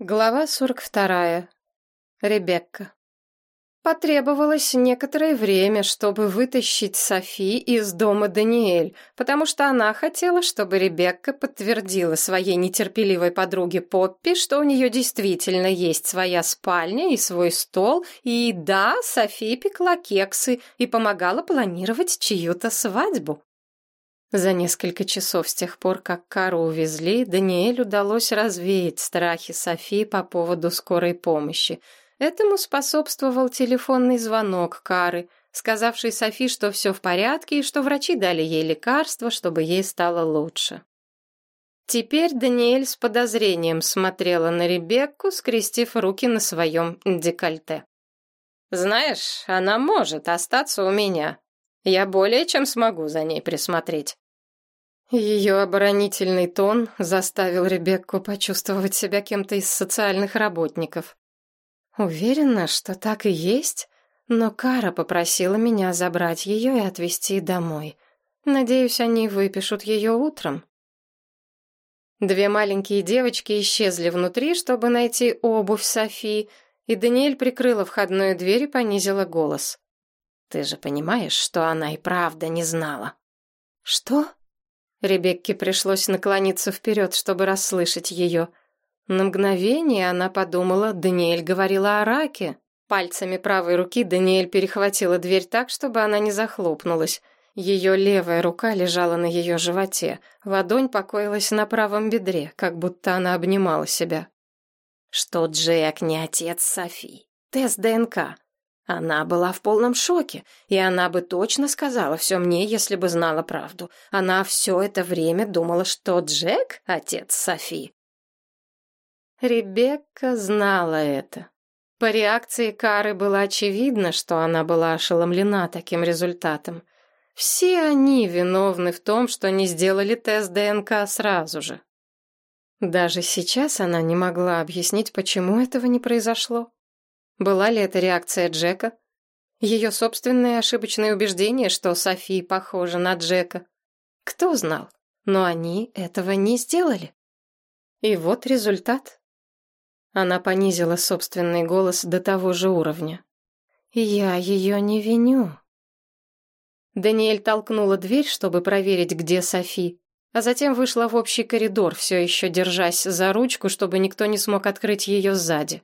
Глава 42. Ребекка. Потребовалось некоторое время, чтобы вытащить Софи из дома Даниэль, потому что она хотела, чтобы Ребекка подтвердила своей нетерпеливой подруге Поппи, что у нее действительно есть своя спальня и свой стол, и да, Софи пекла кексы и помогала планировать чью-то свадьбу. За несколько часов с тех пор, как Кару увезли, Даниэль удалось развеять страхи Софии по поводу скорой помощи. Этому способствовал телефонный звонок Кары, сказавший Софи, что все в порядке и что врачи дали ей лекарства, чтобы ей стало лучше. Теперь Даниэль с подозрением смотрела на Ребекку, скрестив руки на своем декольте. «Знаешь, она может остаться у меня. Я более чем смогу за ней присмотреть». Ее оборонительный тон заставил Ребекку почувствовать себя кем-то из социальных работников. Уверена, что так и есть, но Кара попросила меня забрать ее и отвезти домой. Надеюсь, они выпишут ее утром. Две маленькие девочки исчезли внутри, чтобы найти обувь Софии, и Даниэль прикрыла входную дверь и понизила голос. «Ты же понимаешь, что она и правда не знала?» «Что?» Ребекке пришлось наклониться вперед, чтобы расслышать ее. На мгновение она подумала, Даниэль говорила о раке. Пальцами правой руки Даниэль перехватила дверь так, чтобы она не захлопнулась. Ее левая рука лежала на ее животе, ладонь покоилась на правом бедре, как будто она обнимала себя. Что Джек не отец Софи. Тест ДНК. Она была в полном шоке, и она бы точно сказала все мне, если бы знала правду. Она все это время думала, что Джек — отец Софи. Ребекка знала это. По реакции Кары было очевидно, что она была ошеломлена таким результатом. Все они виновны в том, что не сделали тест ДНК сразу же. Даже сейчас она не могла объяснить, почему этого не произошло. Была ли это реакция Джека? Ее собственное ошибочное убеждение, что Софи похожа на Джека? Кто знал? Но они этого не сделали. И вот результат. Она понизила собственный голос до того же уровня. «Я ее не виню». Даниэль толкнула дверь, чтобы проверить, где Софи, а затем вышла в общий коридор, все еще держась за ручку, чтобы никто не смог открыть ее сзади.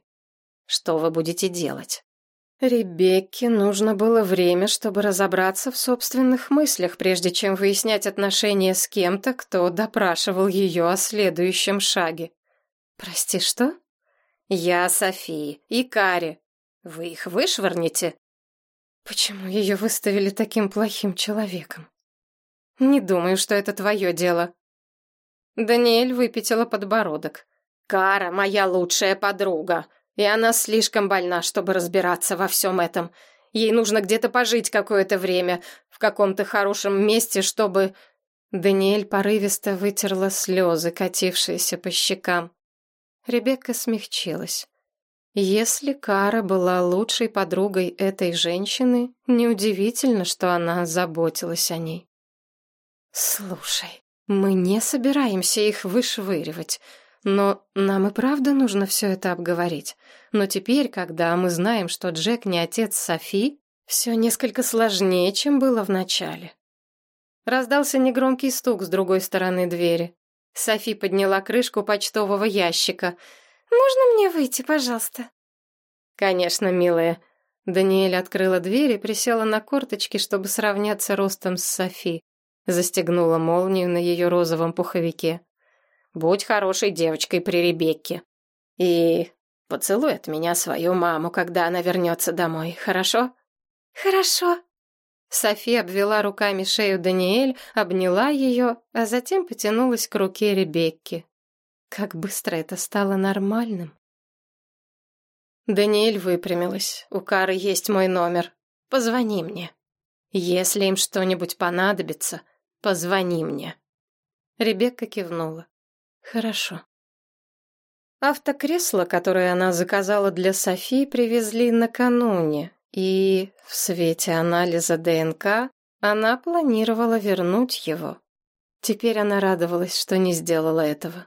Что вы будете делать? Ребекке нужно было время, чтобы разобраться в собственных мыслях, прежде чем выяснять отношения с кем-то, кто допрашивал ее о следующем шаге. «Прости, что?» «Я Софии и Кари. Вы их вышвырнете?» «Почему ее выставили таким плохим человеком?» «Не думаю, что это твое дело». Даниэль выпятила подбородок. «Кара — моя лучшая подруга. И она слишком больна, чтобы разбираться во всем этом. Ей нужно где-то пожить какое-то время, в каком-то хорошем месте, чтобы...» Даниэль порывисто вытерла слезы, катившиеся по щекам. Ребекка смягчилась. Если Кара была лучшей подругой этой женщины, неудивительно, что она заботилась о ней. «Слушай, мы не собираемся их вышвыривать», но нам и правда нужно все это обговорить. Но теперь, когда мы знаем, что Джек не отец Софи, все несколько сложнее, чем было в начале. Раздался негромкий стук с другой стороны двери. Софи подняла крышку почтового ящика. «Можно мне выйти, пожалуйста?» «Конечно, милая». Даниэль открыла дверь и присела на корточки, чтобы сравняться ростом с Софи. Застегнула молнию на ее розовом пуховике. Будь хорошей девочкой при Ребекке. И поцелуй от меня свою маму, когда она вернется домой, хорошо?» «Хорошо». Софи обвела руками шею Даниэль, обняла ее, а затем потянулась к руке Ребекки. Как быстро это стало нормальным. Даниэль выпрямилась. «У Кары есть мой номер. Позвони мне. Если им что-нибудь понадобится, позвони мне». Ребекка кивнула. Хорошо. Автокресло, которое она заказала для Софи, привезли накануне, и в свете анализа ДНК она планировала вернуть его. Теперь она радовалась, что не сделала этого.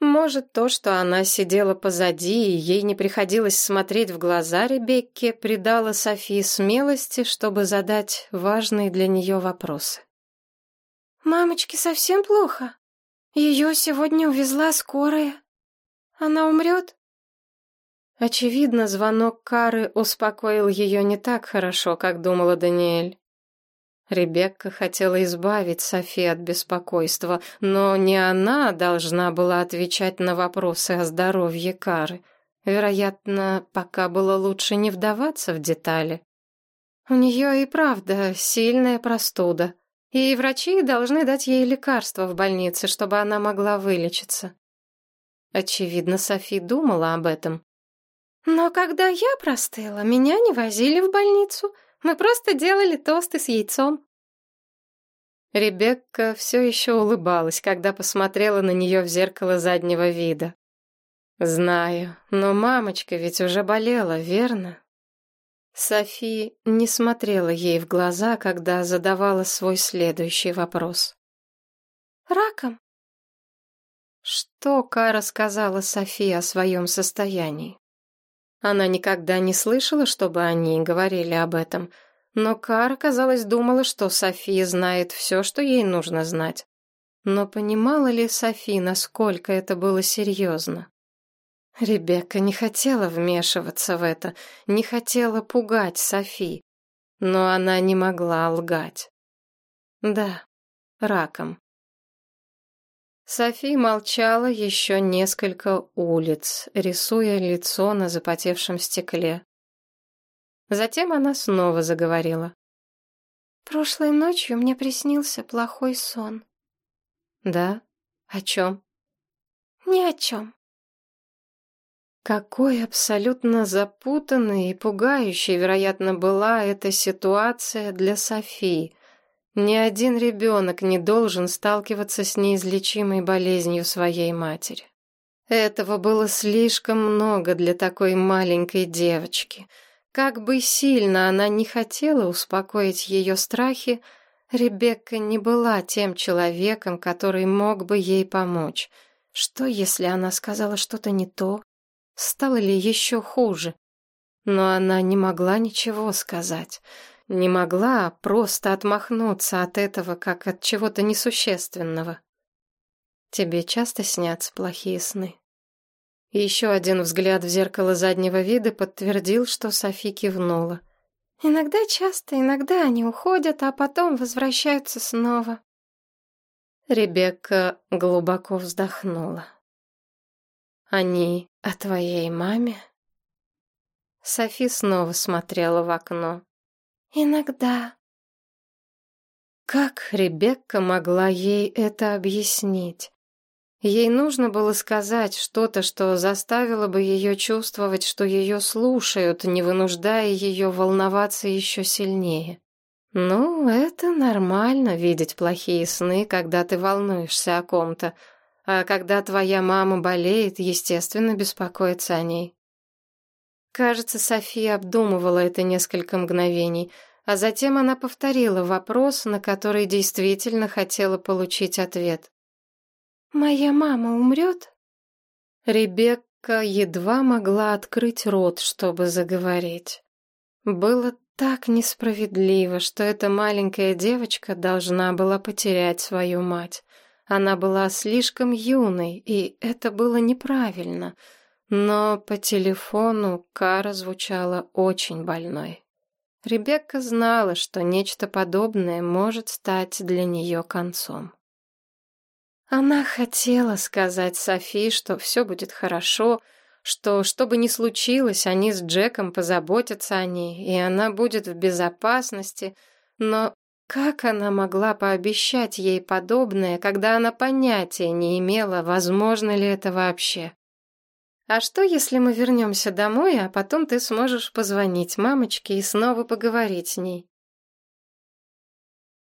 Может, то, что она сидела позади, и ей не приходилось смотреть в глаза Ребекке, придало Софии смелости, чтобы задать важные для нее вопросы. «Мамочке совсем плохо? Ее сегодня увезла скорая. Она умрет?» Очевидно, звонок Кары успокоил ее не так хорошо, как думала Даниэль. Ребекка хотела избавить Софи от беспокойства, но не она должна была отвечать на вопросы о здоровье Кары. Вероятно, пока было лучше не вдаваться в детали. У нее и правда сильная простуда, и врачи должны дать ей лекарства в больнице, чтобы она могла вылечиться. Очевидно, Софи думала об этом. «Но когда я простыла, меня не возили в больницу», мы просто делали тосты с яйцом». Ребекка все еще улыбалась, когда посмотрела на нее в зеркало заднего вида. «Знаю, но мамочка ведь уже болела, верно?» Софи не смотрела ей в глаза, когда задавала свой следующий вопрос. «Раком?» Что Кара сказала Софи о своем состоянии? Она никогда не слышала, чтобы они говорили об этом, но Кара, казалось, думала, что София знает все, что ей нужно знать. Но понимала ли Софи, насколько это было серьезно? Ребекка не хотела вмешиваться в это, не хотела пугать Софи, но она не могла лгать. Да, раком. Софи молчала еще несколько улиц, рисуя лицо на запотевшем стекле. Затем она снова заговорила. «Прошлой ночью мне приснился плохой сон». «Да? О чем?» «Ни о чем». Какой абсолютно запутанной и пугающей, вероятно, была эта ситуация для Софии. Ни один ребенок не должен сталкиваться с неизлечимой болезнью своей матери. Этого было слишком много для такой маленькой девочки. Как бы сильно она не хотела успокоить ее страхи, Ребекка не была тем человеком, который мог бы ей помочь. Что, если она сказала что-то не то? Стало ли еще хуже? Но она не могла ничего сказать. Не могла просто отмахнуться от этого, как от чего-то несущественного. Тебе часто снятся плохие сны? Еще один взгляд в зеркало заднего вида подтвердил, что Софи кивнула. Иногда часто, иногда они уходят, а потом возвращаются снова. Ребекка глубоко вздохнула. Они о твоей маме? Софи снова смотрела в окно. Иногда. Как Ребекка могла ей это объяснить? Ей нужно было сказать что-то, что заставило бы ее чувствовать, что ее слушают, не вынуждая ее волноваться еще сильнее. Ну, это нормально видеть плохие сны, когда ты волнуешься о ком-то, а когда твоя мама болеет, естественно, беспокоиться о ней. Кажется, София обдумывала это несколько мгновений, а затем она повторила вопрос, на который действительно хотела получить ответ. «Моя мама умрет?» Ребекка едва могла открыть рот, чтобы заговорить. Было так несправедливо, что эта маленькая девочка должна была потерять свою мать. Она была слишком юной, и это было неправильно — но по телефону Кара звучала очень больной. Ребекка знала, что нечто подобное может стать для нее концом. Она хотела сказать Софи, что все будет хорошо, что, что бы ни случилось, они с Джеком позаботятся о ней, и она будет в безопасности, но как она могла пообещать ей подобное, когда она понятия не имела, возможно ли это вообще? А что, если мы вернемся домой, а потом ты сможешь позвонить мамочке и снова поговорить с ней?